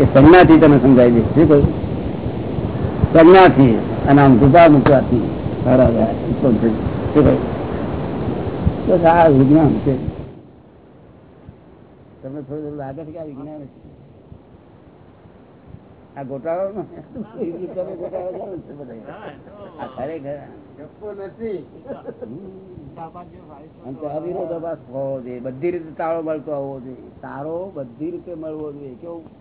એ સંજ્ઞાથી તમે સમજાવી દે. શું કહ્યું? સંજ્ઞાથી. અને આમ કૃપા મૂકવાથી. શું કહ્યું? બસ આ વિજ્ઞાન છે. તમને થોડું લાગે છે કે આ વિજ્ઞાન છે? આ ગોટાળો. આ ખરેખર બધી રીતે તાળો મળતો હોવો જોઈએ. તારો બધી રીતે મળવો જોઈએ. કેવું?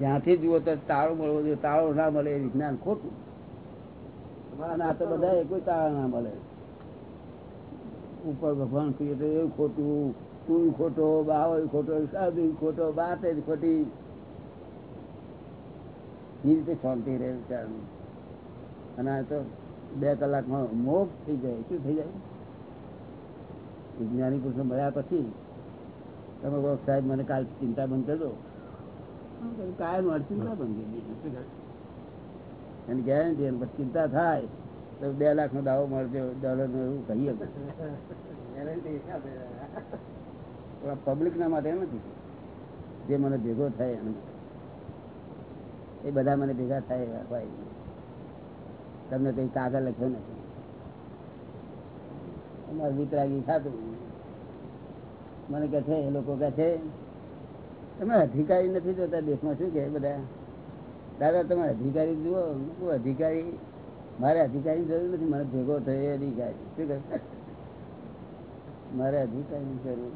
જ્યાંથી જુઓ તો તાળો મળવો જોઈએ તાળો ના મળે એ વિજ્ઞાન ખોટું. અને આ તો બધા કોઈ તાળા ના મળે. ઉપર ભગવાન કહીએ તો એવું ખોટું તું ખોટો બાવ ખોટો સાધુ ખોટો બાત જ ખોટી. એ રીતે શાંતિ રહે વિચારનું. અને આ તો બે કલાકમાં મોગ થઈ જાય. શું થઈ જાય? વિજ્ઞાની પુરુષો મળ્યા પછી તમે બહુ સાહેબ મને કાલ ચિંતા બંધ કરી દો કાયમ ચિંતા? એની ગેરંટી થાય તો બે લાખ નો દાવો મળશે ડોલર નો એવું કહીએ પબ્લિક ના માટે નથી. જે મને ભેગો થાય એનો એ બધા મને ભેગા થાય એવા હોય. તમને કઈ કાગળ લખ્યો નથી. અમારે વિતરાગી ખાતું. મને કે છે એ લોકો કે છે તમે અધિકારી નથી જોતા દેશમાં શું કે બધા? દાદા, તમે અધિકારી જુઓ, હું અધિકારી, મારે અધિકારી જરૂર નથી, મને ભેગો થયો અધિકારી. શું કહે? મારે અધિકારી જરૂર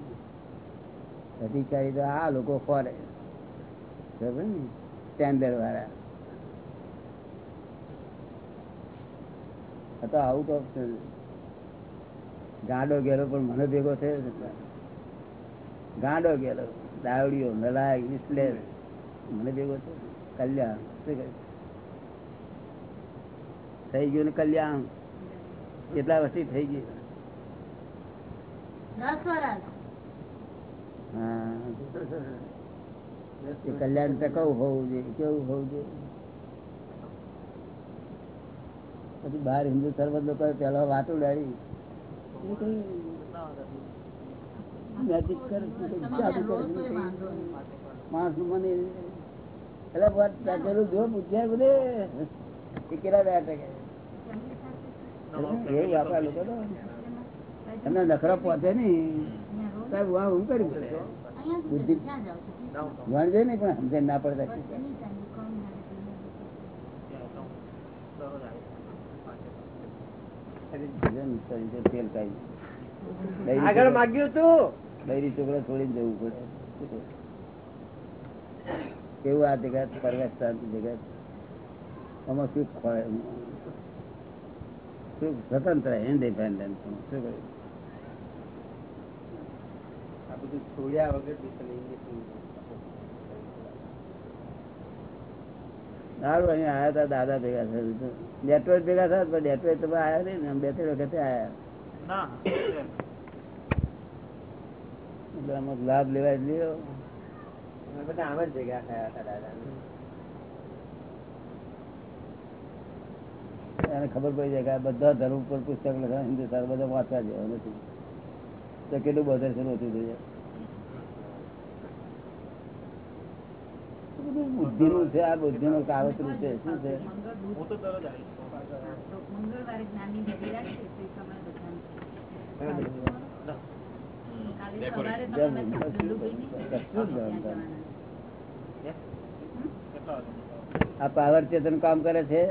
અધિકારી તો આ લોકો ફરે. ખબર ને? સ્ટેન્ડર્ડ વાળા. હતા આઉટ ઓફ ગાડો ગેરો પણ મને ભેગો થયો ગાંડો ગયેલો. દાવડીઓ નલાયક વિશ્લેષ મને ભેગો થયો. કલ્યાણ. થઈ ગયું ને કલ્યાણ? કેટલા વર્ષથી થઈ ગયું? હા. કલ્યાણ ટકાઉ હોવું જોઈએ? કેવું હોવું જોઈએ? પછી બહાર હિન્દુ સર્વ લોકો પેલા વાતો ડાળી મેજિક કરે માણસ મને એટલે પેલું જો પૂછ્યા બધે એ કેટલા રહ્યા ટકે એવું આપણા લોકો તો. તમને નખરા પહોંચે નહીં. સાહેબ વાહ હું કરી પડે બુદ્ધિ વણજે નહીં પણ સમજે ના પડતા આગળ માગ્યું તું. બૈરી છોકરા છોડીને જવું પડે. કેવું આ જગત? પરવેશ શાંતિ જગત? આમાં શું ખોળે શું સ્વતંત્ર ઇન્ડિપેન્ડન્ટ શું કહ્યું આ બધું છોડ્યા વગર સારું અહીંયા આયા હતા દાદા ભેગા થયા નેટવર્ક ભેગા થયા પણ નેટવર્ક તમે આયા નહીં ને. બે ત્રણ વખતે આયા. લાભ લેવા જ લ્યો બધા આમ જ ભેગા થયા હતા દાદા એને ખબર પડી જાય કે બધા ધર્મ પર પુસ્તક લખવા હિન્દુસ્તાન બધા વાંચવા જેવા નથી. તો કેટલું બધે છે ઓછું થઈ જાય બુદ્ધિ બુદ્ધિનું છે આ બુદ્ધિ નું કાવતરું છે શું છે? મંગળવારે જ્ઞાનની આ પાવર ચેતન કામ કરે છે?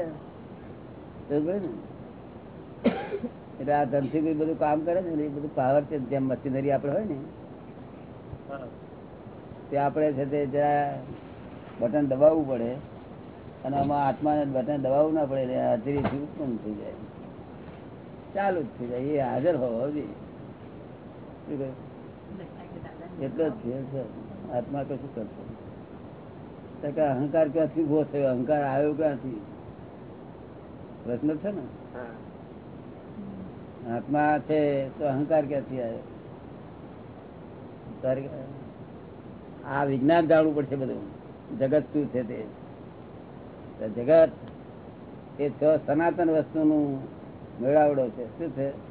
એટલે આ ધનથી કોઈ બધું કામ કરે છે ને એ બધું પાવર છે જેમ મશીનરી આપણે હોય ને તે આપણે છે તે જરા બટન દબાવવું પડે. અને આમાં આત્માને બટન દબાવવું ના પડે એટલે હાજરીથી ઉત્પન્ન થઈ જાય. ચાલુ જ થઈ જાય. એ હાજર હોવો જોઈએ. શું કહ્યું? એટલો જ છે આત્મા કશું કરશે? કે અહંકાર ક્યાંથી ઊભો થયો? અહંકાર આવ્યો ક્યાંથી? પ્રશ્ન છે ને? આત્મા છે તો અહંકાર ક્યાંથી આવ્યો? આ વિજ્ઞાન જાણવું પડશે બધું. જગત શું છે તે? જગત એ છ સનાતન વસ્તુનું મેળાવડો છે. શું છે.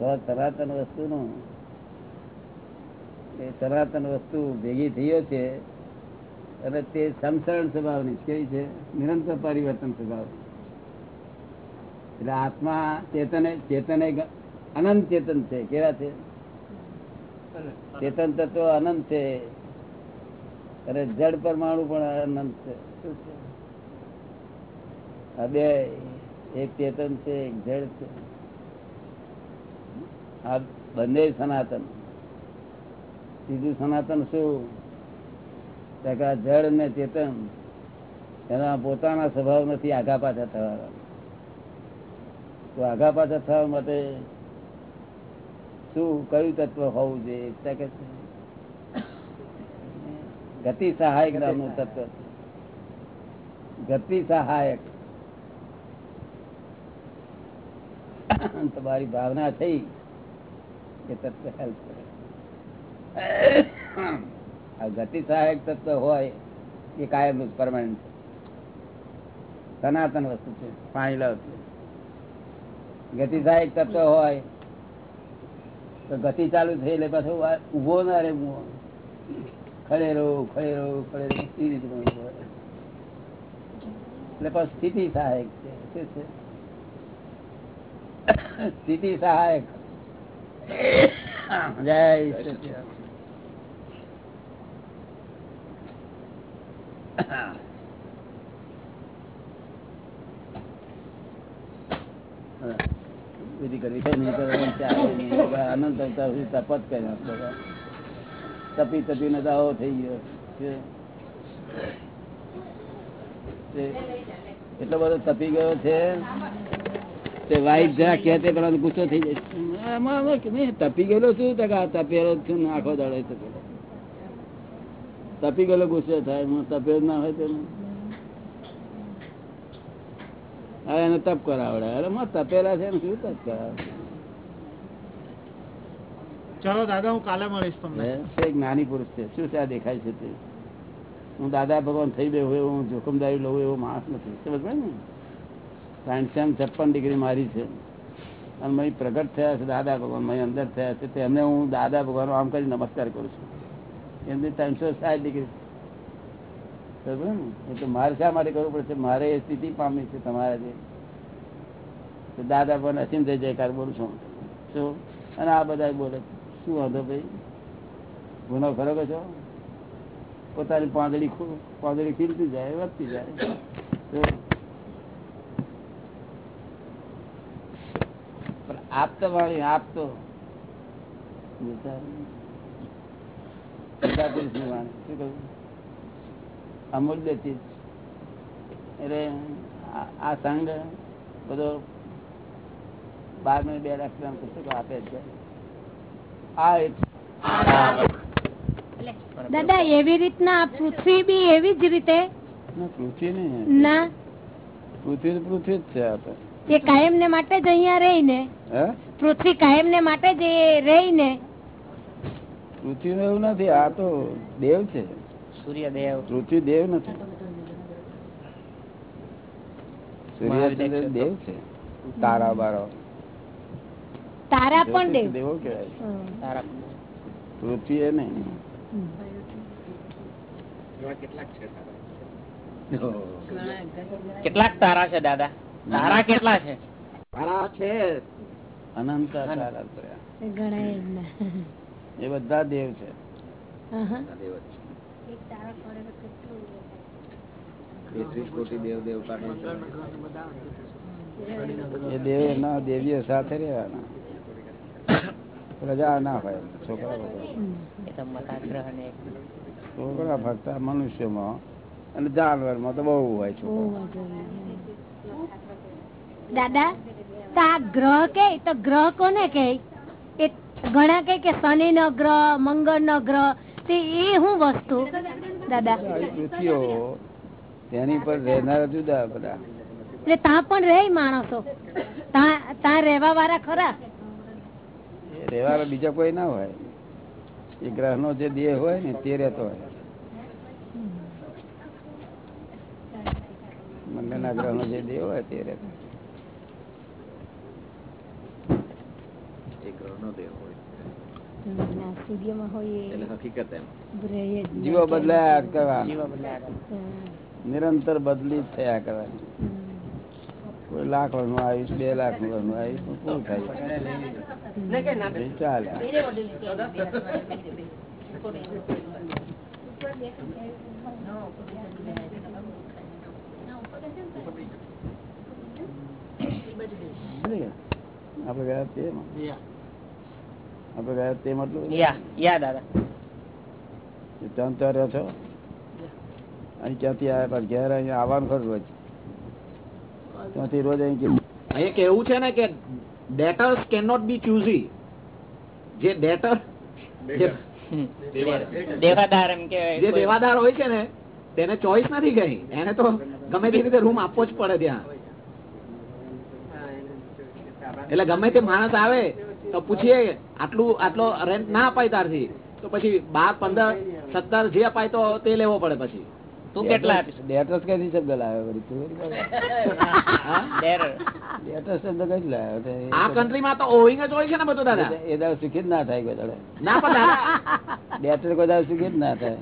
છ સનાતન વસ્તુનું એ સનાતન વસ્તુ ભેગી થયો છે અને તે સમસરણ સ્વભાવની. કેવી છે? નિરંતર પરિવર્તન સ્વભાવ. એટલે આત્મા ચેતન ચેતન અનંત ચેતન છે કેવા છે? ચેતન તત્વ અનંત છે અને જડ પરમાણુ પણ અનંત છે? આ બે એક ચેતન છે એક જડ છે. આ બંને સનાતન. સીધું સનાતન શું? કે ને ચેતન. એના પોતાના સ્વભાવ નથી આગા પાછા થવાના. તો આગા પાછા થવા માટે શું કયું તત્વ હોવું જોઈએ? ગતિ સહાયક નામનું તત્વ. ગતિ સહાયક. તમારી ભાવના થઈ. કે તત્વ હેલ્પ કરે. આ ગતિ સહાયક તત્વ હોય એ કાયમ પરમાનન્ટ સનાતન વસ્તુ છે પાણી લાવતું ગતિ સહાયક તત્વ હોય તો ગતિ ચાલુ થઈ એટલે પાછો ઊભો ના રે મુઓ ખડેરો ખડેરો ખડેરો એ ઊભો એટલે પછી સ્થિતિ સહાયક છે. શું છે? સ્થિતિ સહાયક જય. વિધિ કરવી છે નહીં સુધી તપ બધા. તપી તો આવો થઈ ગયો એટલો બધો તપી ગયો છે તે વાઈફ જરા કે તે પેલા ગુસ્સો થઈ જાય. તપી ગયેલો છું તપેલો છું આખો દાડો તપેલો. તપી ગયેલો ગુસ્સો થાય હું તપેલો ના હોય તેનું હવે એને તપ કરાવડે અરે માં તપેલા છે શું તપ કરાવે? ચલો દાદા હું કાલે મળીશ તમને? એક નાની પુરુષ છે. શું છે આ દેખાય છે તે? હું દાદા ભગવાન થઈ ગયો એવું હું જોખમદારી લઉં એવો માણસ નથી. સમજ ને? સાયન્સેમ છપ્પન ડિગ્રી મારી છે. અને મય પ્રગટ થયા છે, દાદા ભગવાન મય અંદર થયા છે. તેમને હું દાદા ભગવાન આમ કરી નમસ્કાર કરું છું. એમની ત્રણસો સાઠ ડિગ્રી. એટલે મારે શા માટે કરવું પડશે? મારે એ સ્થિતિ પામી છે તમારા જે. દાદા ભગવાન અસીમ થઈ જયકાર બોલું છું. શું? અને આ બધા બોલે શું વાંધો ભાઈ? ગુનો ખરો કે છો? પોતાની પાંદડી પાંદડી ખીલતી જાય, વધતી જાય તો પણ આપતો વાળી આપતો? અમૂલ્ય ચીજ. એટલે આ- સંઘ બધો બાર મિનિટ બે લાખ પુસ્તકો આપે છે. આ એક દાદા એવી રીતના પૃથ્વી બી એવી જ રીતે? પૃથ્વી નહીં ના. પૃથ્વી પૃથ્વી જ છે આ તો. એ કાયમ ને માટે જ અહીંયા રહીને પૃથ્વી કાયમ ને માટે જ એ રહીને. પૃથ્વી એવું નથી આ તો દેવ છે. સૂર્યદેવ. પૃથ્વી દેવ નથી. સૂર્યચંદ્ર દેવ છે. તારા બારો. તારા પણ દેવ. દેવો કહેવાય. તારા પૃથ્વી એ નહીં. કેટલાક તારા છે દાદા? તારા કેટલા છે? તારા છે અનંત તારા એ બધા દેવ છે. દેવીઓ સાથે રહેવાના. પ્રજા ના હોય છોકરા છોકરા ફક્ત મનુષ્યમાં અને જાનવરમાં તો બહુ હોય છોકરા. દાદા તો આ ગ્રહ કે તો ગ્રહ કોને કે ઘણા કઈ કે શનિ નો ગ્રહ મંગળ નો ગ્રહ તે એ હું વસ્તુ? દાદા. તેની પર રહેનારા જુદા બધા. એટલે ત્યાં પણ રહે માણસો. ત્યાં રહેવા વાળા ખરા? એ બીજા કોઈ ના હોય. એ ગ્રહ નો જે દેહ હોય ને તે રહેતો હોય. મંગળના ગ્રહનો જે દેહ હોય તે રહેતો હોય. હમ, ના, સૂર્યમાં હોય એટલે હકીકત એમ એ રહે જ નહીં. જીવો બદલાયા જ કરવા જીવો બદલાયા કરે. હા. નિરંતર બદલી જ થયા કરવાની હમ. કોઈ લાખ વર્ષનું આયુષ બે લાખ વર્ષનું આયુષ પૂરું થાય એ ચાલે આપડે ગયા તે આપડે ગયા તે મતલબ ત્યાં ત્યાં રહ્યો છો? અહીં ક્યાંથી આવ્યા? પણ ઘેર અહીંયા આવવાનું ખરું રોજ. ત્યાંથી રોજ અહીં કે- અહીં કેવું છે ને કે ડેટર્સ કેન નોટ બી ચૂઝી જે ડેટર દેવાદાર. એમ કે જે દેવાદાર હોય છે ને તેને ચોઈસ નથી કઈ એને તો ગમે તે રીતે રૂમ આપવો જ પડે ત્યાં. એટલે ગમે તે માણસ આવે તો પૂછીએ આટલું આટલો રેન્ટ ના અપાય તારથી તો પછી બાર પંદર સત્તર જે અપાય તો તે લેવો પડે પછી. તું કેટલા ડેટર્સ કઈથી શબ્દ લાવ્યો વળી તું ડેર ડેટર્સ શબ્દ કઈ લાવ્યો આ કન્ટ્રીમાં તો ઓવિંગ જ હોય છે ને બધું દાદા? એ દાડો સુખી જ ના થાય કોઈ દાડો. ના પણ દાદા ડેટર કોઈ દાડો સુખી જ ના થાય.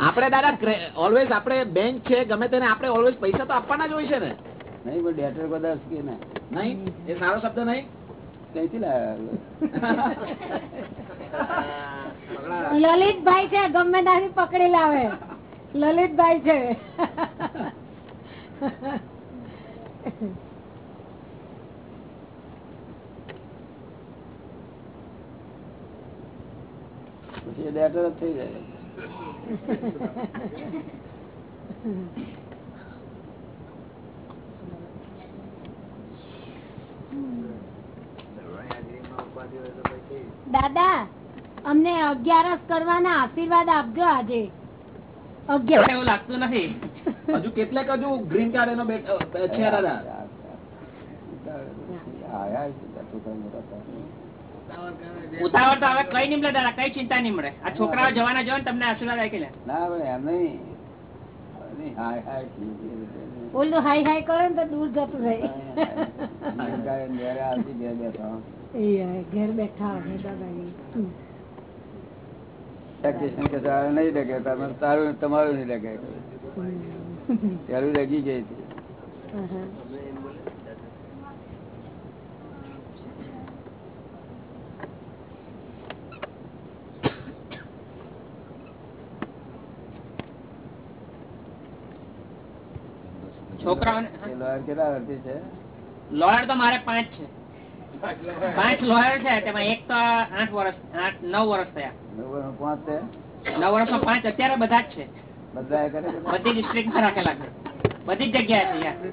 આપણે દાદા ઓલવેઝ આપણે બેંક છે ગમે તેને આપણે ઓલવેઝ પૈસા તો આપવાના જ હોય છે ને. નહીં પણ ડેટર કદાચ કે ના નહીં? એ સારો શબ્દ નહીં? કઈથી લાવ્યો લલિતભાઈ છે ગમે ત્યાંથી પકડી લાવે. લલિતભાઈ છે. પછી ડેટર થઈ જાય. દાદા અમને અગિયારસ કરવાના આશીર્વાદ આપજો આજે. અગિયાર. એવું લાગતું નથી હજુ કેટલાક હજુ ગ્રીન કાર્ડ એનો છે દાદા આયા છે, છોકરા મોટા થાય. ઉતાવળ તો હવે કઈ નહીં દાદા. કઈ ચિંતા નહીં મળે. આ છોકરાઓ જવાના જો તમને આશીર્વાદ આવી ગયા ના એમ નહીં હાય. ઓલું હાઈ હાઈ કરે ને તો દૂર જતું રહે ઘરે બેઠા એ ઘેર બેઠા હોય દાદા એ. હમ. વેકેશન કે તારે નહીં લગે તારું તમારું નહીં લગે. પેલું લગી ગઈ હતી આહા. છોકરાઓને એ લોયર કેટલા વર્ષથી છે? લોયર તો મારે પાંચ છે. પાંચ લોયર છે તેમાં એક તો આઠ વર્ષ આઠ નવ વર્ષ થયા. પાંચ છે? નવ વર્ષમાં પાંચ અત્યારે બધા જ છે. બધા ડિસ્ટ્રિક્ટમાં રાખેલા છે. બધી જ જગ્યાએ છે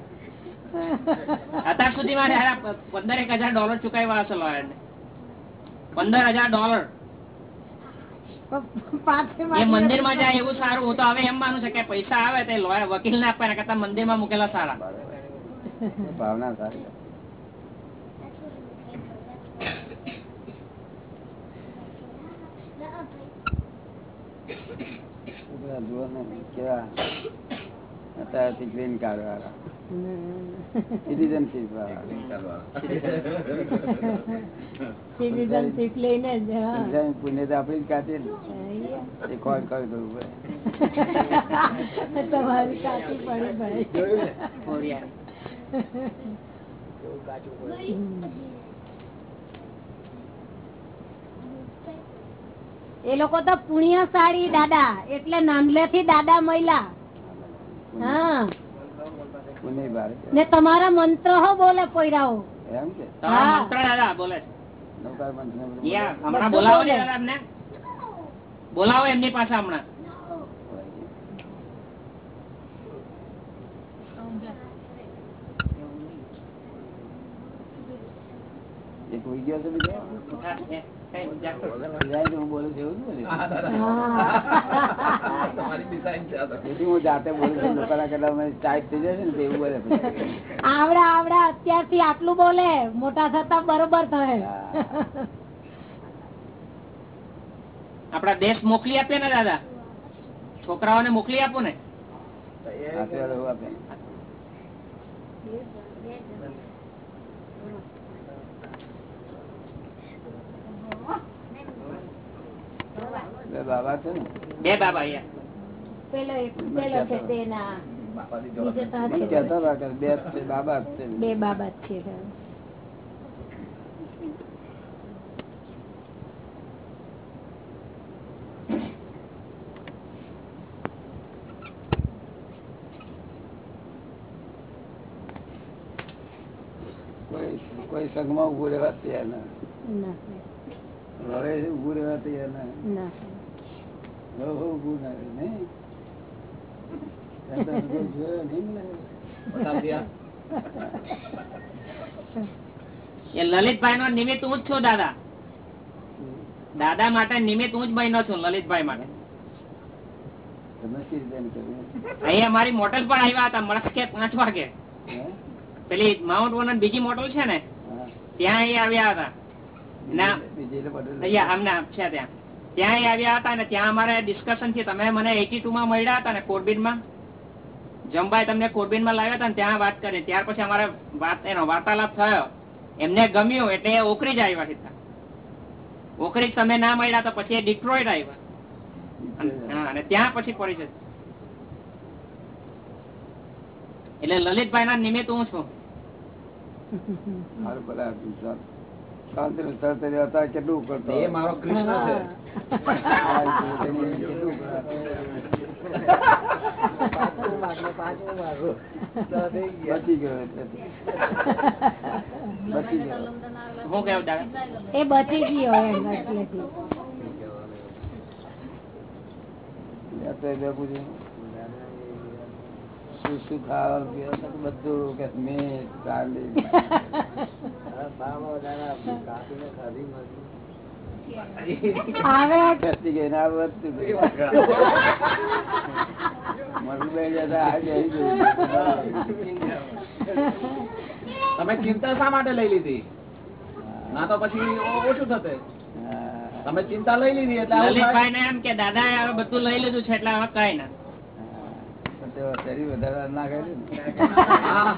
અત્યાર સુધી મારે પંદર એક હજાર ડોલર ચુકાવ્યા હશે લોયર ને પંદર હજાર ડોલર એ મંદિરમાં જાય એવું સારું હું તો હવે એમ માનું છે કે પૈસા આવે તે લોયર વકીલ ને આપવાના કરતા મંદિરમાં મૂકેલા સારા. ભાવના સારી જુઓ ને કેવા અત્યારથી ગ્રીન કાર્ડ વાળા. સિટીઝનશીપ પુણ્ય તો જ ને. એ ખોટ ખોટ કરવું પડે? તમારી કાચી પડી ભાઈ. એ લોકો તો પુણ્યશાળી દાદા એટલે નાનલે થી દાદા મહિલા ને તમારા મંત્ર હો બોલે પોયરાઓ. એમ કે? મંત્ર બોલે બોલાવો એમની પાસે હમણાં એ કોઈ ગયો તો હું બોલું છું એવું જ બોલે હા. તેથી હું જાતે બોલું છું લોકોના કરતા ટાઈપ થઈ જાય ને એવું બોલે આવડા આવડા અત્યારથી આટલું બોલે મોટા થતા બરોબર થાય. આપડા દેશ મોકલી આપીએ ને દાદા. છોકરાઓને મોકલી આપો ને. આપે. બે બાબા છે ને. બે બાબા બે બાબા છે. બે બાબા જ છે કોઈ કોઈ સંઘમાં ઉભું રહેવા તૈયાર ના. ઉભું રહેવા તૈયાર ના. લલિતભાઈ નો નિમિત્ત હું જ છું દાદા. દાદા માટે નિમિત્ત હું જ બહેનો છું લલિતભાઈ માટે? અહીંયા મારી મોટલ પણ આવ્યા હતા મળસ્કે પાંચ વાગે? પેલી માઉન્ટ વન બીજી મોટલ છે ને ત્યાં અહીંયા આવ્યા હતા. ના. અહીંયા આમના છે ત્યાં. ત્યાં આવ્યા હતા ને ત્યાં અમારે ડિસ્કશનથી તમે મને એટી ટુ માં મળ્યા હતા ને કોરબીનમાં જમભાઈ તમને કોરબીનમાં લાવ્યા હતા ને ત્યાં વાત કરી. ત્યાર પછી અમારે વાત એનો વાર્તાલાપ થયો. એમને ગમ્યું એટલે એ ઓકરી જ આવ્યા સીધા. ઓકરી તમે ના મળ્યા તો પછી એ ડિટ્રોઇટ આવ્યા. અને- ત્યાં પછી પરિચય એટલે લલિતભાઈ ના નિમિત્ત હું છું. હારું શાંત- શાંતિને સરતરી હતા કેટલું કરતો એ મારો કૃષ્ણ છે. બચી ગયો બચી ગયો હું કેવું દાદા એ બચી ગયો એમ એટલેથી ત્યાં તો એ બે પૂછ્યું, શું શું ખાવાનું બધું કે. તમે ચિંતા શા માટે લઈ લીધી? ના તો પછી ઓછું થશે. તમે ચિંતા લઈ લીધી એટલે એમ કે દાદા બધું લઈ લીધું છે એટલે હવે કઈ ના શરીર વધારે ના કર્યું ને. હા.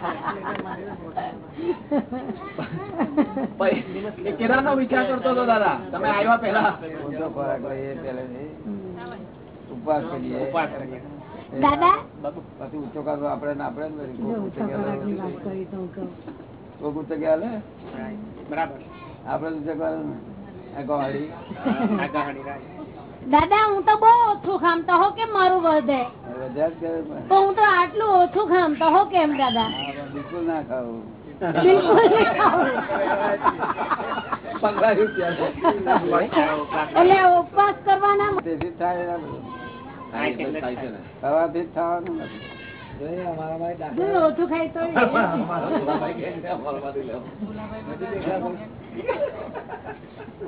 પછી એ કેદારનો વિચાર કરતો હતો દાદા. તમે આવ્યા પહેલા. ઓછો ખોરાક લઈએ પહેલેથી. ઉપવાસ કરીએ. ઉપવાસ કરીએ. દાદા? પછી ઊંચો કાઢો. જો કોક ઊંચો કહું. કોક ઊંચો બરાબર. કાઢો દાદા હું તો બહુ ઓછું ખામતો હો કેમ મારું વધે. તો હું તો આટલું ઓછું ખામતો હો કેમ દાદા? બિલકુલ ના ખાવું. એટલે ઉપવાસ કરવાના. ખાવાથી થવાનું નથી. ઓછું ખાય તો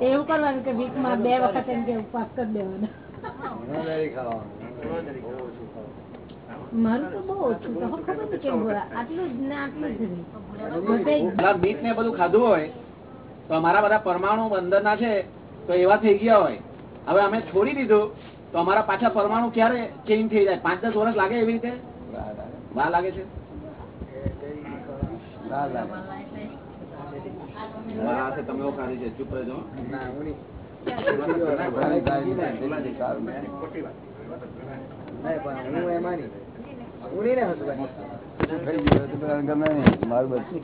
એવું કરવાનું કે વીકમાં બે વખત એમ કે ઉપવાસ કરી દેવાનો. મારું તો બહુ ઓછું તો ખબર નહીં કેમ બોલા આટલું જ ને આટલું જ નહીં. બધે જ. પેલા મીટ ને બધું ખાધું હોય તો અમારા બધા પરમાણુ અંદર ના છે તો એવા થઈ ગયા હોય. હવે અમે છોડી દીધું તો અમારા પાછા પરમાણુ ક્યારે ચેન્જ થઈ જાય? પાંચ દસ વર્ષ લાગે એવી રીતે? વાર લાગે. વાર લાગે છે? વાર લાગે. આ છે તમે ખાધી છે ચૂપ રહેજો મારું બચ્ચું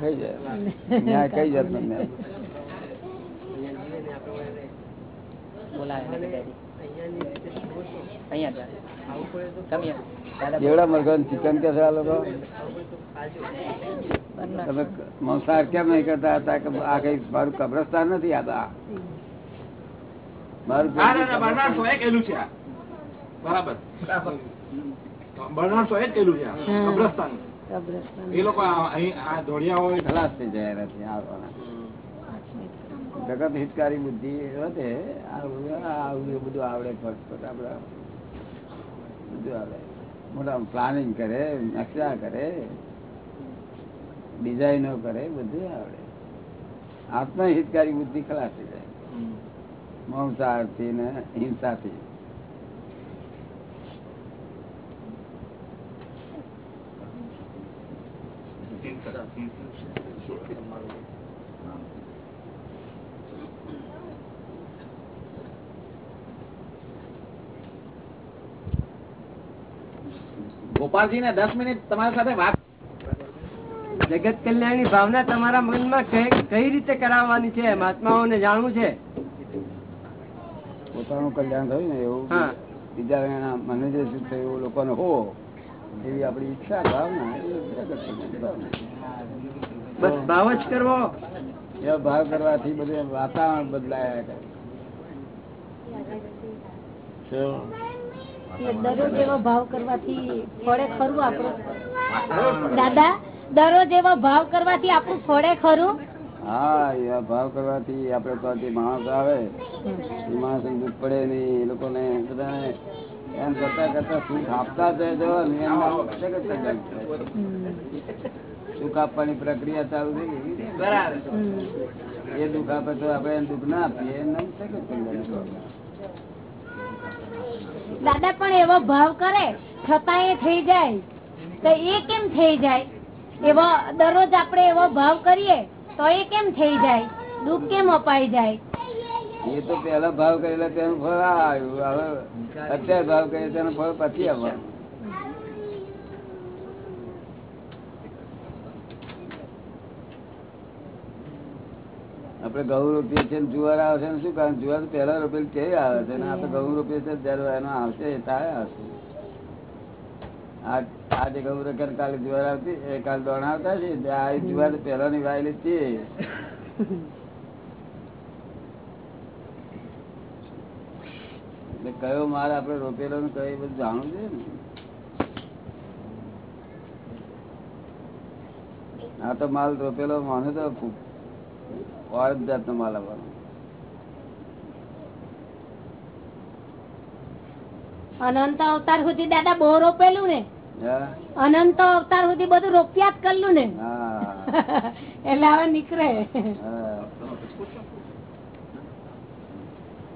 ખાઈ જાય કઈ. જાત ન્યાય કેવડા મરઘા ચિકન કે આ લોકો? તમે મંસાહાર કેમ નહીં કરતા? હતા કે આ કઈ મારું કબ્રસ્તાન નથી? આ બા. મારું આ. બરાબર. છે કબ્રસ્તાન. એ લોકો અહીં આ હોય. ખલાસ થઈ જાય આવવાના. જગત હિતકારી બુદ્ધિ વધે આવું બધું આવડે ફટફટ આપડે બધું આવડે. મોટા પ્લાનિંગ કરે નકશા કરે ડિઝાઇનો કરે બધું આવડે. આત્મહિતકારી બુદ્ધિ ખલાસી થઈ જાય. મમતાથી ને હિંસાથી. ગોપાલજી ને દસ મિનિટ તમારી સાથે વાત જગત કલ્યાણની ભાવના તમારા મનમાં કઈ કઈ રીતે કરાવવાની છે? મહાત્માઓને જાણવું છે? પોતાનું કલ્યાણ થયું ને એવું બીજા મને જે શું થયું એવું લોકોને હો એવી આપણી ઈચ્છા ભાવના. બસ ભાવ જ કરવો. એવા ભાવ કરવાથી બધું વાતાવરણ બદલાયા કરે. દરરોજ એવો ભાવ કરવાથી ફળે ખરું આપણું? દાદા દરરોજ એવો ભાવ કરવાથી આપણું ફળે ખરું? હા એવા ભાવ કરવાથી આપડે તો માણસ આવે. એ માણસ દુઃખ પડે નહીં એ લોકોને બધાને એમ કરતા કરતા સુખ આપતા. સુખ આપવાની પ્રક્રિયા ચાલુ થઈ ગઈ. એ દુઃખ આપે તો આપણે એમ દુઃખ ના આપીએ એમ દાદા પણ એવો ભાવ કરે, છતાં એ થઈ જાય. તો એ કેમ થઈ જાય? એવો દરરોજ આપણે એવો ભાવ કરીએ, તો એ કેમ થઈ જાય? દુઃખ કેમ અપાઈ જાય? એ તો પેલા ભાવ કરેલા તેનું ફળ આવ્યું. હવે અત્યારે ભાવ કરે તેનું ફળ પછી આવવાનું. આપડે ઘઉં રોપીએ છીએ જુવાર આવે છે શું કારણ? જુવાર પેલા રોપેલ તે આવે છે. ને આપડે ઘઉં રોપીએ છીએ ત્યારે એનો આવશે તારે આવશે. આજે ઘઉં રોપ્યા કાલે જુવાર આવતી કાલે દોણ આવતા છે આ જુવાર પેલા ની વાયેલી છે. એટલે કયો માલ આપડે રોપેલો ને કયો બધું જાણવું છે ને. આ તો માલ રોપેલો મને તો જાતનો માલ અનંત અવતાર સુધી દાદા બહુ રોપેલું ને. અનંત અવતાર સુધી બધું રોપ્યા જ કરલું ને. એટલે હવે નીકળે.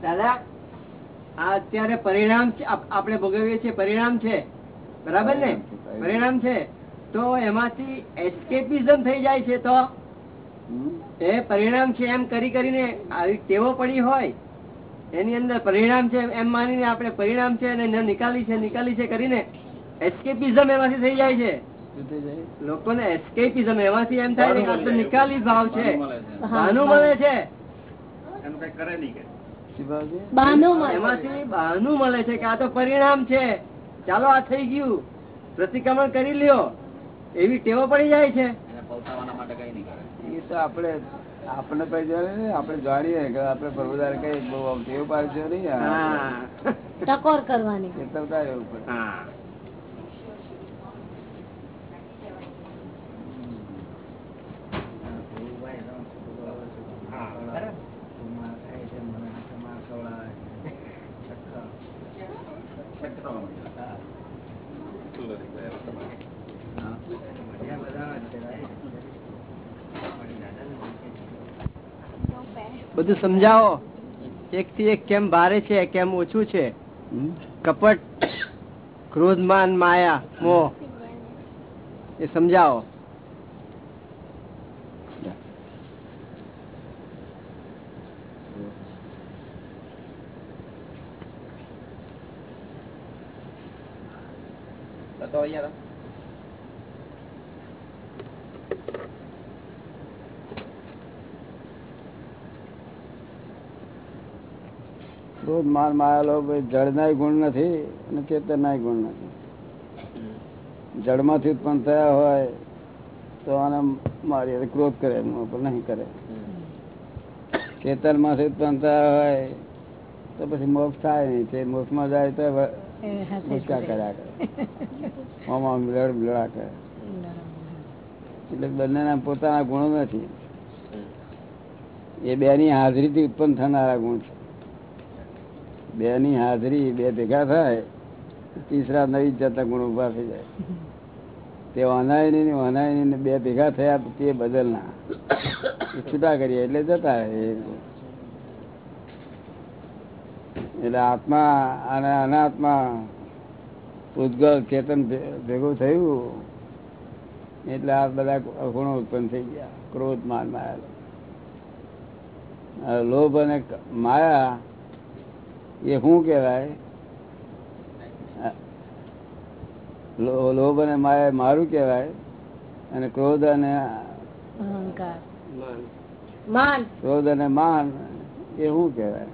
દાદા આ અત્યારે પરિણામ છે, આપણે ભોગવીએ છીએ પરિણામ છે. બરાબર ને? પરિણામ છે તો એમાંથી એસ્કેપિઝમ થઈ જાય છે તો? એ પરિણામ છે એમ કરી કરીને આવી ટેવો પડી હોય એની અંદર પરિણામ છે એમ માનીને આપણે પરિણામ છે અને ન નિકાલી છે નિકાલી છે કરીને એસ્કેપિઝમ એમાંથી થઈ જાય છે? લોકોને એસ્કેપિઝમ એમાંથી એમ થાય કે આપણે તો નિકાલી ભાવ છે. બહાનું મળે છે. એમ કઈ કરે નહીં કે? બહાનું મળે. એમાંથી બહાનું મળે છે કે આ તો પરિણામ છે. ચાલો આ થઈ ગયું. પ્રતિક્રમણ કરી લ્યો. એવી ટેવો પડી જાય છે. એને માટે કઈ નહીં એ તો આપણે આપણે પછી જાણે ને આપણે જાણીએ કે આપણે પ્રભુદાર કઈ બહુ ટેવ પાડજો નહીં ટકોર કરવાની. એ તો તારે એવું હા. બધું સમજાવો. એક થી એક કેમ ભારે છે, કેમ ઓછું છે? કપટ, ક્રોધમાન, માયા, મોહ. એ સમજાવો. તો અહીંયા માન માયાલો જળના ગુણ નથી અને ચેતનના ગુણ નથી. જળમાંથી ઉત્પન્ન થયા હોય તો આને મારી ક્રોધ કરે નહીં કરે. ચેતનમાંથી ઉત્પન્ન થયા હોય તો પછી મોક્ષ થાય નહીં. તે મોક્ષમાં જાય તો ભૂસકા કર્યા કરે. આમ લડ લડા કરે. એટલે બંનેના પોતાના ગુણો નથી. એ બેની હાજરીથી ઉત્પન્ન થનારા ગુણ છે. બે ની હાજરી બે ભેગા થાય, તીસરા નવી જાતના ગુણ ઊભા થઈ જાય. તે અનાયની ને અનાયની ને બે ભેગા થયા તે બદલના. છૂટા કરીએ એટલે જતા એટલે આત્મા અને અનાત્મા ઉદ્ગલ ચેતન ભેગું થયું, એટલે આ બધા ગુણો ઉત્પન્ન થઈ ગયા ક્રોધ માન માયા લોભ અને માયા એ શું કહેવાય? લોભ અને માયા મારું કહેવાય અને ક્રોધ અને માન. માન. ક્રોધ અને માન એ શું કહેવાય?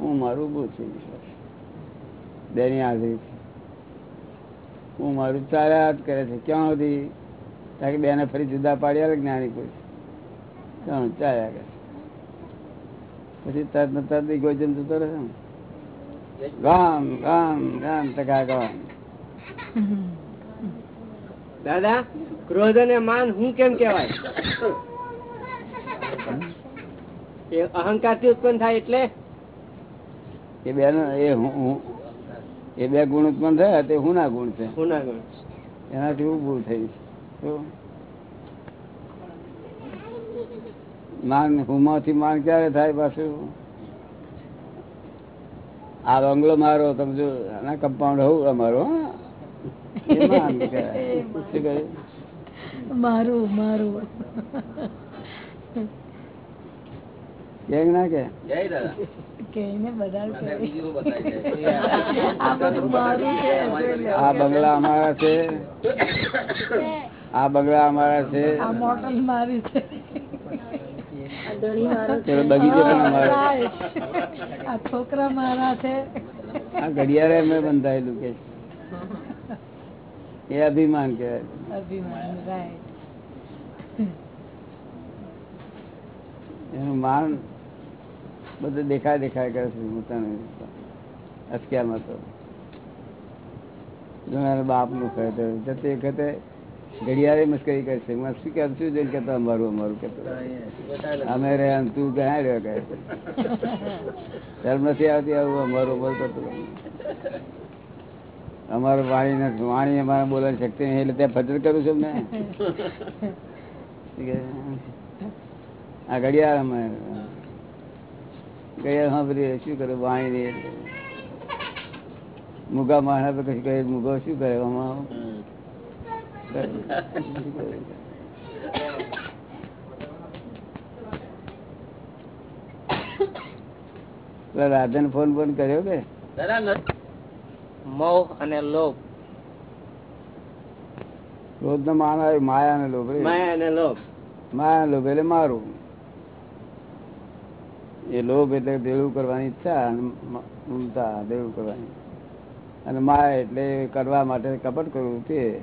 હું મારું બહુ થઈ બેની હાજરી છે. હું મારું ચાલ્યા જ કરે છે. ક્યાં સુધી? કારણ કે બેને ફરી જુદા પાડ્યા જ્ઞાની કોઈ ત્યાં ચાલ્યા કરે? પછી તરત તરત ઇગોઇઝમ જતો રહે ગામ ગામ ગામ ટકા ગામ. દાદા ક્રોધ અને માન હું કેમ કેવાય એ અહંકારથી ઉત્પન્ન થાય એટલે? એ બે એ હું એ બે ગુણ ઉત્પન્ન થયા તે હું ના ગુણ છે. હું ના ગણ. એનાથી ઉભું થઈ તો માન હુમાથી માન ક્યારે થાય પાછું? આ બંગલો મારો સમજો આના કમ્પાઉન્ડ હોવું અમારો? મારું મારું. કે ના કે જય દાદા. આ બંગલા અમારા છે. આ બંગલા અમારા છે. આ મોટલ મારી છે. પેલો બગીચો પણ આ છોકરા મારા છે. આ ઘડિયાળે મેં બંધાયેલું કે એ અભિમાન કહેવાય. અભિમાન રાઈટ એનું માન બધું દેખાય દેખાય કરે છે પોતાનું. અસ્ક્યામાં તો ઘણા બાપનું કહે જતે વખતે ઘડિયાળે મસ્કરી કરે છે હું શું કેમ શું જોઈને કહેતો અમારું અમારું કહેતો અમે રે અને તું ક્યાં રહ્યો કહે શરમ નથી આવતી આવું અમારું અમારું કરતો અમારું વાણી નથી વાણી અમારે બોલવાની શક્તિ નહીં એટલે ત્યાં ફજર કરું છું મેં આ ઘડિયાળ અમે ઘડિયાળ સાંભળી શું કરે વાણી રે મુગા માણસ તો કશું કહે મુગો શું કરે આમાં પેલા રાધન ફોન ફોન કર્યો કે? મોહ અને લોભ. રોજ નો માન આવે માયા ને લોભ માયા અને લોભ. માયા લોભ એટલે મારું. એ લોભ એટલે દેવું કરવાની ઈચ્છા અને મ- દેવું કરવાની. અને માયા એટલે કરવા માટે કપટ કરવું તે.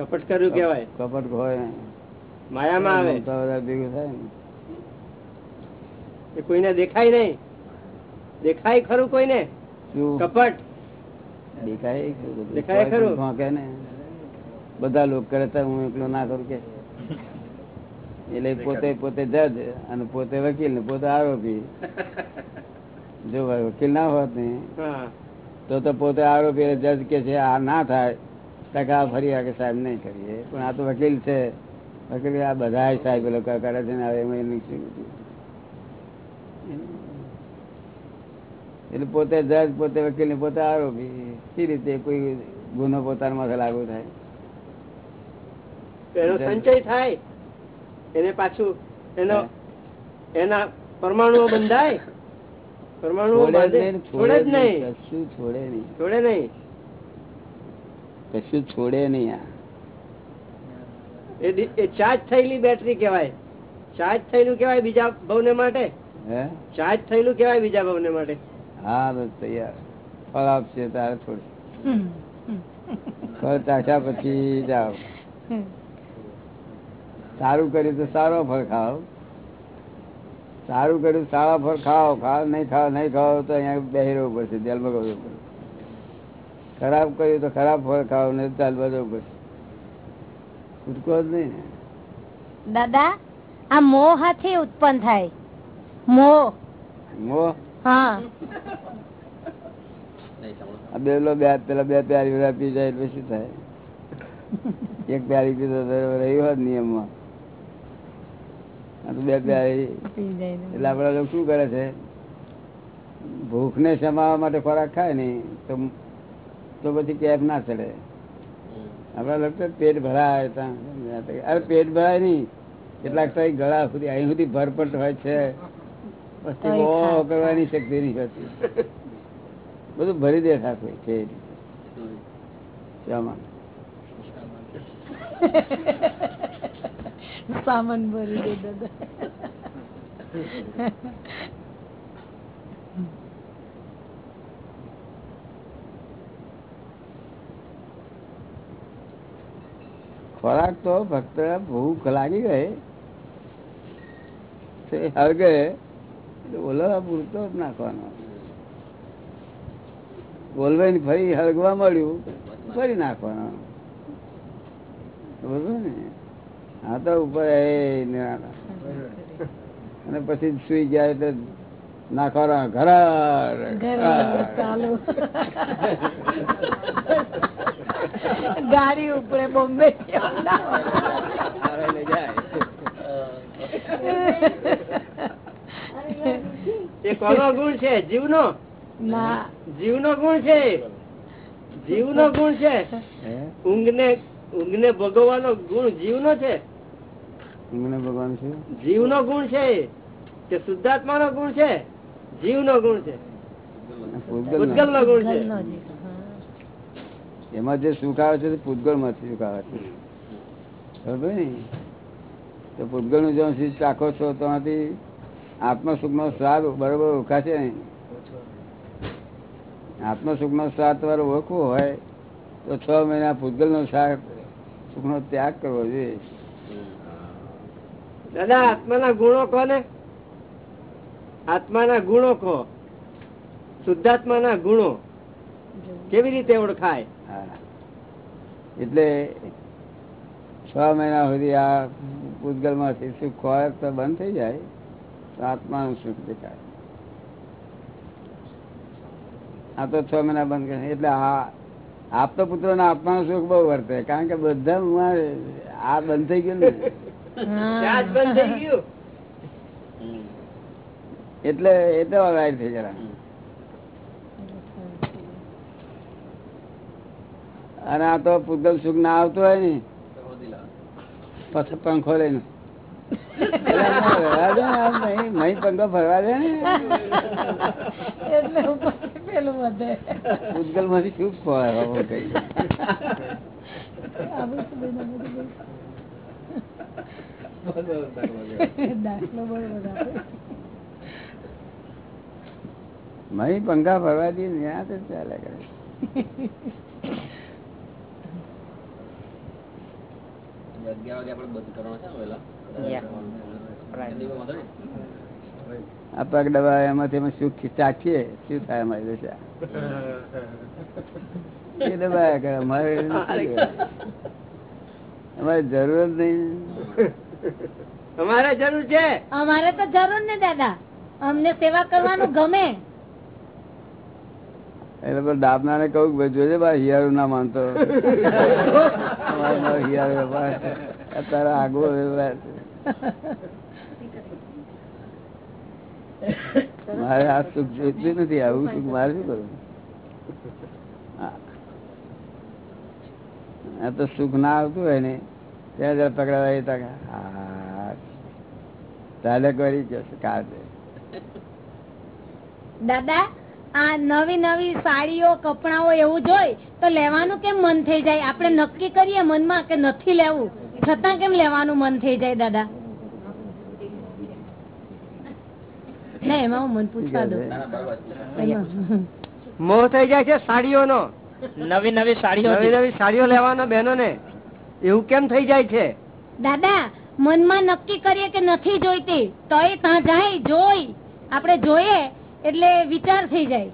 કપટ કર્યું કેવાય કપટ હોય. માયામાં આવે. વધારે ભેગું થાય ને. એ કોઈને દેખાય નહીં. દેખાય ખરું કોઈને? કપટ દેખાય દેખાય ખરું. કે ને. બધા લોકો કરે તો હું એકલો ના કરું કે. એટલે પોતે પોતે જજ અને પોતે વકીલ ને પોતે આરોપી. જો ભાઈ વકીલ ના હોત ને હા. તો તો પોતે આરોપી એટલે જજ કે છે આ ના થાય. ટકા ફરી કે સાહેબ નહીં કરીએ. પણ આ તો વકીલ છે. વકીલ આ બધા સાહેબ લોકો કરે છે ને હવે એમાં એની શું એટલે પોતે જજ પોતે વકીલ ને પોતે આરોપી. સી રીતે કોઈ ગુનો પોતાના માથે લાગુ થાય? એનો સંચય થાય? એને પાછું એનો એના પરમાણુઓ બંધાય? પરમાણુઓ છોડે જ નહીં નહીં છોડે નહીં. છોડે નહીં. કશું છોડે નહીં આ. એ ચાર્જ થયેલી બેટરી કેવાય ચાર્જ થયેલું કેવાય બીજા ભવને માટે? હે? ચાર્જ થયેલું કેવાય બીજા ભવને માટે? હા બસ તૈયાર. ફળ આપશે તારે થોડું. ફળ ચાખ્યા પછી જાઓ. સારું કર્યું તો સારો ફળ ખાઓ. સારું કર્યું સારા ફળ ખાઓ. ખાવ નહીં ખાવ નહીં ખાવ તો અહીંયા બેહી રહેવું પડશે જેલમાં કરવું પડશે ખરાબ કર્યું તો ખરાબ ફળ ખાવ ને ચાલવા જવું પડશે છૂટકો જ નહીં ને. દાદા આ મોહથી ઉત્પન્ન થાય. મોહ મોહ હા. આ બે પેલા બે પ્યારી બધા પી જાય એટલે શું થાય? એક પ્યારી હોત નિયમમાં. બે પ્યારી. ને. એટલે આપડા લોકો શું કરે છે? ભૂખને સમાવવા માટે ખોરાક ખાય ને તો તો પછી કેફ ના ચડે. આપડા લોકો પેટ ભરાય અરે પેટ ભરાય નહીં. કેટલાક તો ગળા સુધી અહીં સુધી ભરપટ હોય છે. પછી ઓ કરવાની શક્તિ નહીં હોતી. બધું ભરી દે ઠાકોર છે શામાં સામાન ભરી દે દાદા. ખોરાક તો ફક્ત ભૂખ લાગી ગઈ. તે હળગે. ઓલવા પૂરતો જ નાખવાનો. બોલવાય ફરી હળગવા મળ્યું, ફરી નાખવાનો. બરોબર ને. આ તો ઉપર એ અને પછી સુઈ ગયા એટલે નાખવાના ઘરાર ગાડી ઉપરે બોમ્બે. લઈ જાય એ કોનો ગુણ છે? જીવનો? ના. જીવનો ગુણ છે? જીવનો ગુણ છે? ઊંઘને ઊંઘને ભોગવવાનો ગુણ જીવનો છે? મને ભગવાન છે? જીવનો ગુણ છે? કે શુદ્ધાત્માનો ગુણ છે? જીવનો ગુણ છે. પૂતગલ નો ગુણ છે. જીવ. એમાં જે સુખ આવે છે પૂતગળમાંથી સુખ આવે છે. બરોબર ને? તો પૂતગળનું જો ચીજ ચાખો છો તો આત્મસુખ નો સ્વાદ બરોબર ઓળખાશે ને આત્મ સુખ નો સ્વાદ તમારે ઓળખવો હોય તો છ મહિના પૂતગલ નો શાક સુખ નો ત્યાગ કરવો જોઈએ. દાદા આત્માના ગુણો કોને? આત્માના ગુણો કહો. શુદ્ધાત્માના ગુણો કેવી રીતે ઓળખાય? એટલે છ મહિના સુધી આ પૂતગલમાંથી સુખ ખોરાક તો બંધ થઈ જાય તો આત્માનું સુખ દેખાય. આ તો છ મહિના બંધ કરે. એટલે આ આપતો પુત્રો ના આત્માનું સુખ બહુ વર્તે. કારણ કે બધા આ બંધ થઈ ગયું ને. બંધ થઈ ગયું? એટલે એટલે રાઈટ થઈ જરા અને આ તો પૂતગલ સુખ ના આવતું હોય ને પછી પંખો લઈને. પંખો ફરવા દે ને. એટલે પેલું વધે. પૂતગલમાંથી શું ખોવાય કઈ તો. દાખલો બરોબર. મહી પંખા ફરવા દે ને ત્યાં તો ચાલે કરે. આ પગ દબા એમાંથી અમે સુખ ચાખીએ શું થાય અમારી દશા? એ દબાયા કરે અમારે અમારે જરૂર જ નહીં. અમારે જરૂર છે. અમારે તો જરૂર ને દાદા. અમને સેવા કરવાનું ગમે. એ પણ ડાબના ને કહું ભાઈ જોજે બા, હિયારું ના માનતો. અત્યારે આગો મારે આ સુખ જોઈતું નથી, આવું સુખ મારે શું કરવું? આ- તો સુખ ના આવતું હોય ને, ત્યાં જરા પકડાવા હા. ચાલે કરી જશે કાઢે દાદા? આ નવી નવી સાડીઓ કપડાઓ એવું જોઈ તો લેવાનું કેમ મન થઈ જાય? આપણે નક્કી કરીએ મનમાં કે નથી લેવું? છતાં કેમ લેવાનું મન થઈ જાય દાદા? ના એમાં હું મન પૂછવા દઉં. મોહ થઈ જાય છે સાડીઓનો. નવી નવી સાડીઓ નવી નવી સાડીઓ લેવાનો બહેનો ને એવું કેમ થઈ જાય છે? દાદા મનમાં નક્કી કરીએ કે નથી જોઈતી તો એ ત્યાં જાય જોઈ. આપણે જોઈએ એટલે વિચાર થઈ જાય.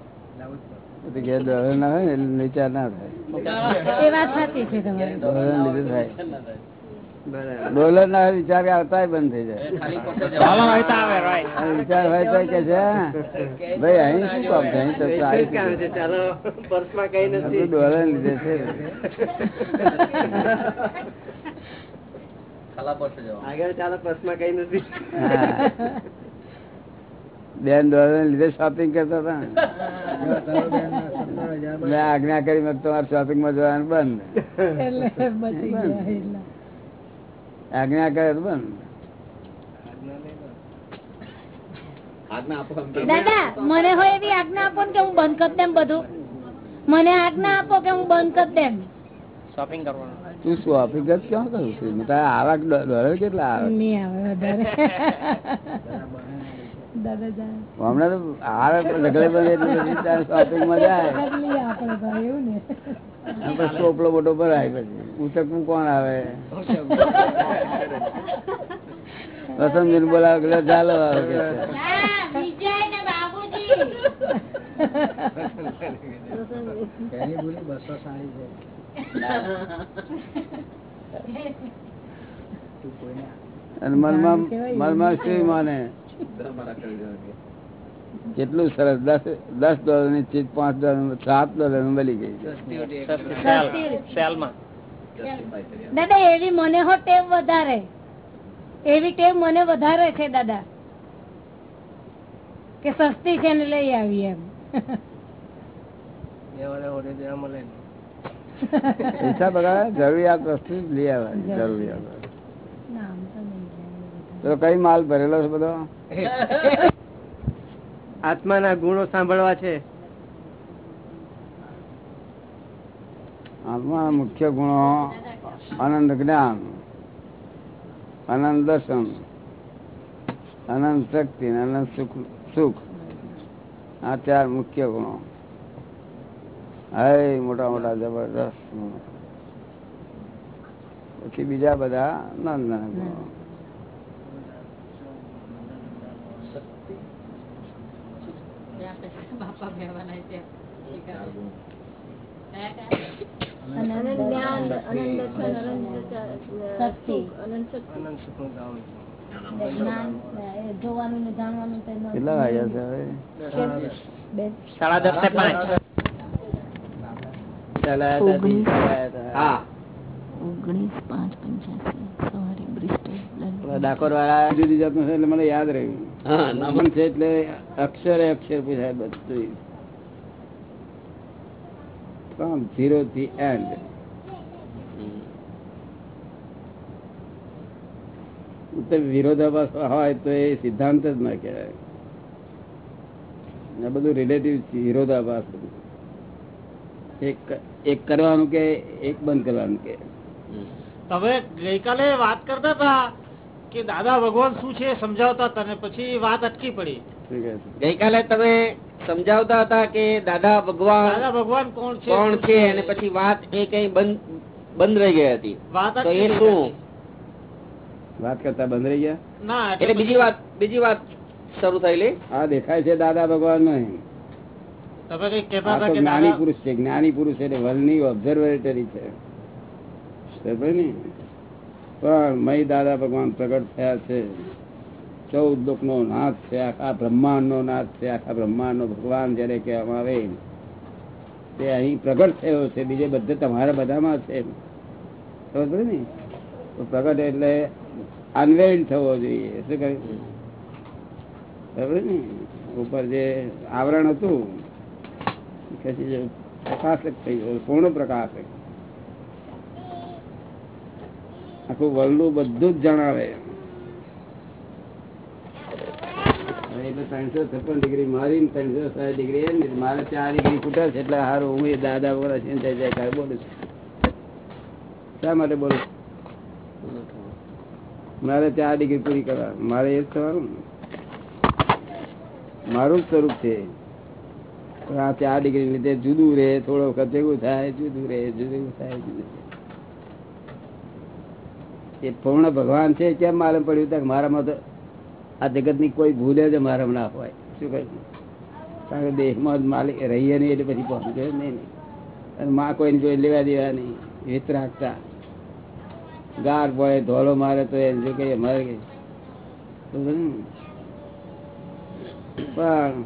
એ તો ઘેર ડોલર ના હોય ને વિચાર ના થાય. એ વાત સાચી છે તમારી. ડોલર લીધે થાય. ડોલર ના વિચાર આવતા બંધ થઈ જાય. વિચાર હોય તો કે છે ભાઈ અહીં શું કામ છે? અહીં તો સારી શું કામ છે? છે." ચાલો પર્સમાં કઈ નથી. ડોલર લીધે છે. આગળ ચાલો પર્સમાં કઈ નથી. હા. બેન ડોલર લીધે શોપિંગ કરતા હતા મેં આજ્ઞા કરી મેં તમારે શોપિંગમાં જવાનું બંધ. આજ્ઞા કરે તો બંધ. દાદા મને હોય એવી આજ્ઞા આપો કે હું બંધ કરી દેમ બધું. મને આજ્ઞા આપો કે હું બંધ કરી દેમ શોપિંગ કરવાનું. તું શોપિંગ હકીકત ક્યાં કરું છું? તારા આવક ડોલર કેટલા આવે? નહીં આવે વધારે. હમણાં તો હાર પણ બને શોપિંગમાં જાય ટોપલો બોટો ભરાય પછી. ઉતકવું કોણ આવે? વસંત બોલાવે એટલે ચાલો આવે અને મનમાં મનમાં શું માને. કેટલું સરસ. દસ દસ ડોલરની ચીજ પાંચ ડોલર સાત ડોલર મળી ગઈ. દાદા એવી મને હો ટેવ વધારે. એવી ટેવ મને વધારે છે દાદા કે સસ્તી છે ને લઈ આવી એમ. પૈસા બગાડે જરૂરિયાત વસ્તુ લઈ આવે જરૂરિયાત. તો કઈ માલ ભરેલો છે બધો? આત્માના ગુણો સાંભળવા છે. આત્મા મુખ્ય ગુણો આનંદ જ્ઞાન આનંદ દર્શન આનંદ શક્તિ અને આનંદ સુખ સુખ. આ ચાર મુખ્ય ગુણો. હૈ મોટા મોટા જબરદસ્ત ગુણો. પછી બીજા બધા નાના નાના ગુણો અનંત જ્ઞાન અનંત દર્શન અનંત શક્તિ. સુખ અનંત શક્તિ જ્ઞાન, એ જોવાનું ને જાણવાનું તો એનો- છે. સાડા દસ. ને પાંચ. ઓગણીસ. પાંચ પંચ્યાસી. સવારે બ્રિસ્ટલ. લંડન ડાકોર વાળા જુદી જાતનું છે એટલે મને યાદ રહ્યું નમન છે એટલે અક્ષરે અક્ષર પૂછાય બધું. ફ્રોમ ઝીરો થી એન્ડ વિરોધાભાસ હોય તો એ સિદ્ધાંત જ ના કહેવાય. આ બધું રિલેટિવ વિરોધાભાસ એક એક કરવાનું કે એક બંધ કરવાનું કે. તમે ગઈકાલે વાત કરતા હતા કે દાદા ભગવાન શું છે સમજાવતા તને પછી વાત અટકી પડી. ગઈકાલે તમે સમજાવતા હતા કે દાદા ભગવાન દાદા ભગવાન કોણ છે? કોણ છે? અને પછી વાત એ કઈ બંધ બંધ રહી ગઈ હતી. વાત તો એ શું? વાત કરતા બંધ રહી ગયા? ના એટલે બીજી વાત બીજી વાત શરૂ થયેલી આ દેખાય છે દાદા ભગવાન કે જ્ઞાની પુરુષ છે. જ્ઞાની પુરુષ એટલે વર્લ્ડની ઓબ્ઝર્વેટરી છે. સમજ્યો ને? પણ મય દાદા ભગવાન પ્રગટ થયા છે. ચૌદ લોક નો નાથ છે, આખા બ્રહ્માંડ નો નાથ છે, આખા બ્રહ્માંડ નો ભગવાન જયારે કહેવામાં આવે. તે અહીં પ્રગટ થયો છે, બીજે બધે તમારા બધામાં છે. ખબર પડે ને? તો પ્રગટ એટલે અનવેલ્ડ થવો જોઈએ. શું કહ્યું? ખબર ને? ઉપર જે આવરણ હતું પ્રકાશક થઈ ગયો, પૂર્ણ પ્રકાશક. આખું વલ્લું બધું જ જણાવે. એટલે ત્રણસો છપ્પન મારી ત્રણસો સાઠ ડિગ્રી મારે ચાર ડિગ્રી છે એટલે હારું, હું દાદા વગર શા માટે બોલું મારે ચાર ડિગ્રી પૂરી કરવા, મારે એ જ થવાનું મારું સ્વરૂપ છે. આ ચાર ડિગ્રી લીધે જુદું રહે, થોડો વખત ભેગું થાય, જુદું રહે, જુદું થાય, જુદું. એ પૂર્ણ ભગવાન છે કેમ માલમ પડ્યું ત્યાં મારામાં તો આ જગતની કોઈ ભૂલે જ મારામાં ના હોય? શું કહ્યું? કારણ કે દેહમાં માલિક રહીએ નહીં એટલે પછી પહોંચે નહીં નહીં. અને માં કોઈને જોઈ લેવા દેવા નહીં, હિત રાખતા. ગાર પડે ધોલો મારે તો એ જો કહીએ, મારે પણ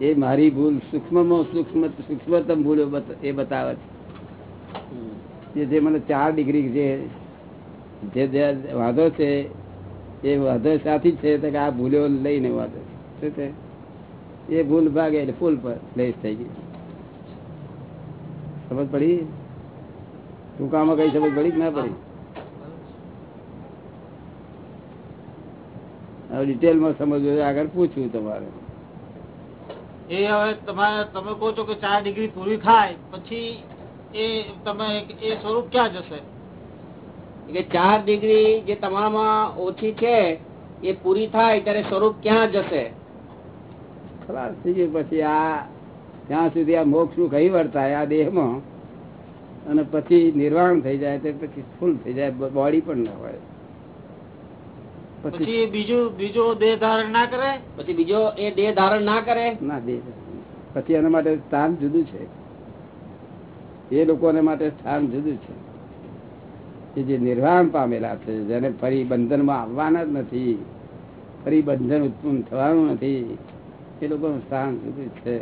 એ મારી ભૂલ સૂક્ષ્મમાં સૂક્ષ્મ, સૂક્ષ્મતમ ભૂલો એ બતાવે છે. જે મને ચાર ડિગ્રી જે જે વાંધો છે, એ વાંધો સાથી છે તો આ ભૂલ્યો લઈને વાંધો શું છે? એ ભૂલ ભાગે એટલે ફૂલ પર લેસ થઈ ગઈ. સમજ પડી? ટૂંકામાં કઈ સમજ પડી કે ના પડી? હવે ડિટેલમાં સમજવું આગળ પૂછવું તમારે. એ હવે તમારે, તમે કહો છો કે ચાર ડિગ્રી પૂરી થાય, પછી એ તમે, એ સ્વરૂપ ક્યાં જશે? કે ચાર ડિગ્રી જે તમારામાં ઓછી છે એ પૂરી થાય ત્યારે સ્વરૂપ ક્યાં જશે? ખલાસ થઈ ગયું પછી આ ત્યાં સુધી આ મોક્ષનું કઈ વર્તાય આ દેહમાં અને પછી નિર્વાણ થઈ જાય તે પછી ફૂલ થઈ જાય બોડી પણ ના હોય. પછી પછી બીજું બીજો દેહ ધારણ ના કરે? પછી બીજો એ દેહ ધારણ ના કરે? ના દેહ પછી એના માટે સ્થાન જુદું છે. એ લોકોને માટે સ્થાન જુદું છે. જે નિર્વાણ પામેલા છે, જેને ફરી બંધનમાં આવવાના જ નથી ફરી બંધન ઉત્પન્ન થવાનું નથી, એ લોકોનું સ્થાન સુધી છે.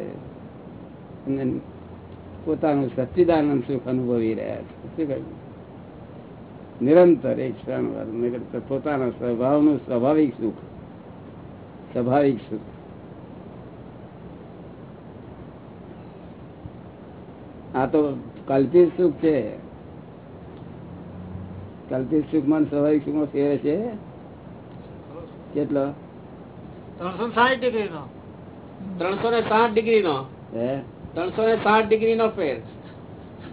અને પોતાનું સચ્ચિદાનંદ સુખ અનુભવી રહ્યા છે. શું કહ્યું? નિરંતર એક ક્ષણ પોતાના સ્વભાવનું સ્વાભાવિક સુખ સ્વાભાવિક સુખ. આ તો કલ્પિત સુખ છે. કલ્પિત સુખમાં અને સ્વાભાવિક સુખમાં ફેર છે? કેટલો? ત્રણસો સાઠ ડિગ્રી નો ત્રણસો ને સાઠ ડિગ્રી નો ત્રણસો ને સાઠ ડિગ્રી નો ફેર.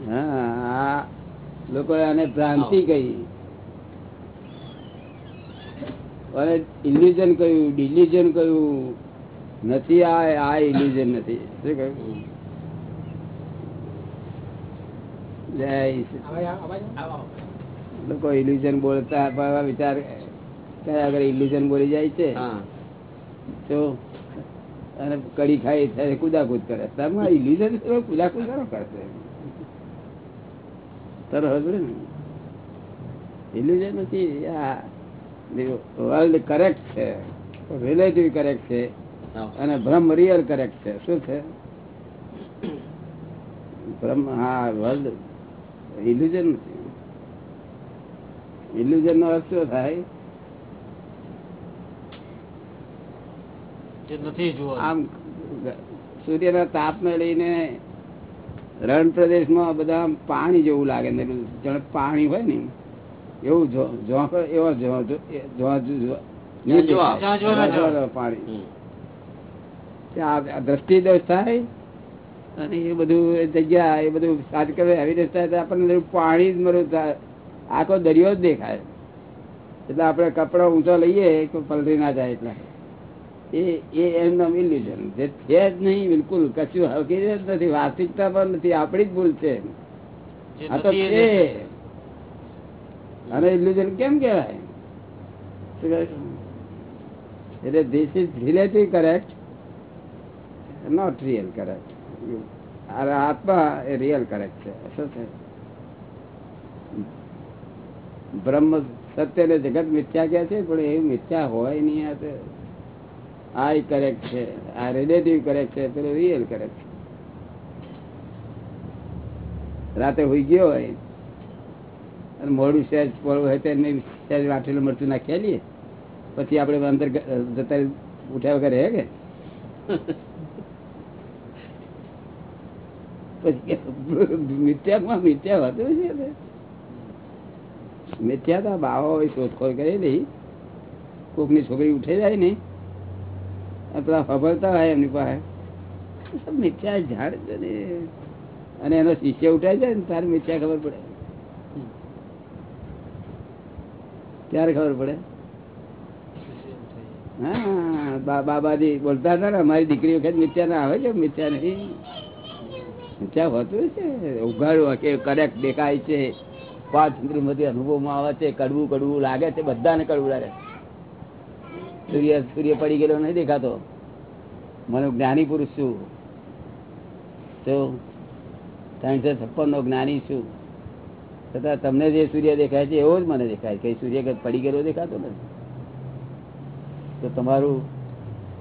હા લોકો આને ભ્રાંતિ કહી. અને ઇલ્યુઝન કહ્યું ડિલ્યુઝન કહ્યું. નથી આ આ ઇલ્યુઝન નથી. શું કહ્યું? જય શ્રી- લોકો ઇલ્યુઝન બોલતા વિચાર કયા આગળ ઇલ્યુઝન બોલી જાય છે. તો અને કડી ખાઈ ત્યારે કુદાકુદ કરે. તમે ઇલ્યુઝન કુદાકુદ કરો કરશે. તરફ ને? ઇલ્યુઝન નથી આ વર્લ્ડ કરેક્ટ છે. રિલેટિવ કરેક્ટ છે. અને ભ્રમ રિયલ કરેક્ટ છે. શું છે? ભ્રમ હા વર્લ્ડ ઇલ્યુઝન નથી. ઇલ્યુઝન નો અર્થ શું થાય. જે નથી જોવા આમ સૂર્યના તાપને લઈને રણ પ્રદેશમાં બધા પાણી જેવું લાગે ને જાણે પાણી હોય ને એવું એવો પાણી. દ્રષ્ટિ દોષ થાય અને એ બધું એ જગ્યા એ બધું સાજ કરે આવી દોષ થાય આપણને પાણી જ મરું થાય. આખો દરિયો જ દેખાય. એટલે આપણે કપડા ઊંચો લઈએ તો પલરી ના જાય એટલે. એ એ એમનું ઇલ્યુઝન જે છે જ નહીં બિલકુલ કશું હકીકત નથી વાસ્તવિકતા પણ નથી આપણી જ ભૂલ છે. આ તો છે. અને ઇલ્યુઝન કેમ કહેવાય? એટલે this is relative correct not real correct આત્મા એ રિયલ કરેક્ટ છે. શું છે? બ્રહ્મ સત્ય ને જગત મિથ્યા કે છે, પણ એ મિથ્યા હોય નહીં, આ તો આ કરેક્ટ છે, આ રિલેટિવ કરેક્ટ છે પેલું રિયલ કરેક્ટ છે. રાતે હોઈ ગયો હોય, અને મોડું સહેજ પડવું હોય તો એમને સહેજ વાટેલું મરચું નાખી લઈએ પછી આપણે અંદર જતા ઉઠ્યા વગર રહે કે? પછી મિથ્યામાં મિથ્યા હોતું છે ને. મિથ્યા બાવા હોય શોધખોળ કરી દઈ કોકની છોકરી ઉઠી જાય ને પેલા ખબરતા હોય એમની પાસે. સબ ઝાડ. અને એનો શિષ્ય ઉઠાઈ જાય ને તારે મિથ્યા ખબર પડે. ત્યારે ખબર પડે. હા બાબાજી બોલતા હતા ને, અમારી દીકરી વખત મિથ્યા ના આવે છે મિથ્યા નહીં મિથ્યા હોતું છે ઉઘાડું કે કરેક્ટ દેખાય છે. પાંચ ઇન્દ્રિયમાંથી અનુભવમાં આવે છે કડવું કડવું લાગે છે બધાને કડવું લાગે સૂર્ય સૂર્ય પડી ગયેલો નહીં દેખાતો. મને જ્ઞાની પુરુષ છું. તો ત્રણસો છપ્પન નો જ્ઞાની છું. છતાં તમને જે સૂર્ય દેખાય છે એવો જ મને દેખાય. કઈ સૂર્ય પડી ગયેલો દેખાતો નથી. તો તમારું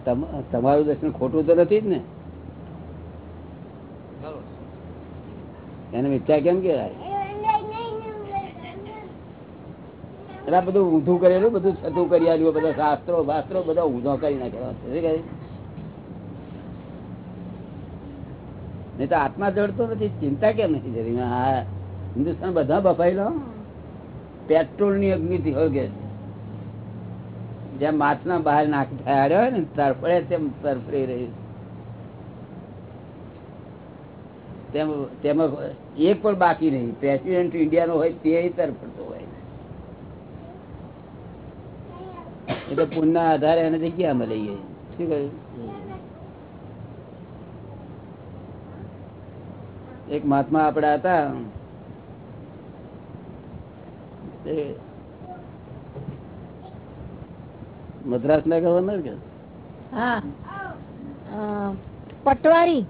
તમ- તમારું દર્શન ખોટું તો નથી જ ને? એને મિથ્યા કેમ કહેવાય? એટલે બધું ઊંધું કરેલું, બધું છતું કરી આવ્યું બધા શાસ્ત્રો શાસ્ત્રો બધા ઊંધો કરી નાખેલો. નહીં તો આત્મા જડતો નથી, ચિંતા કેમ નથી જરી હા હિન્દુસ્તાન બધા બફાયેલો પેટ્રોલની અગ્નિથી હોય જ્યાં જેમ માછના બહાર નાખી થયા હોય ને તરફડે તેમ તરફડી રહ્યું તેમ, તેમાં એક પણ બાકી નહીં. પ્રેસિડેન્ટ ઇન્ડિયાનો હોય તે તરફડતો હોય. એ તો પુણ્યના આધારે એને જગ્યા મળી ગઈ. શું કહ્યું? એક મહાત્મા આપડા હતા. મદ્રાસ ના ગવર્નર કે? હા. પટવારી.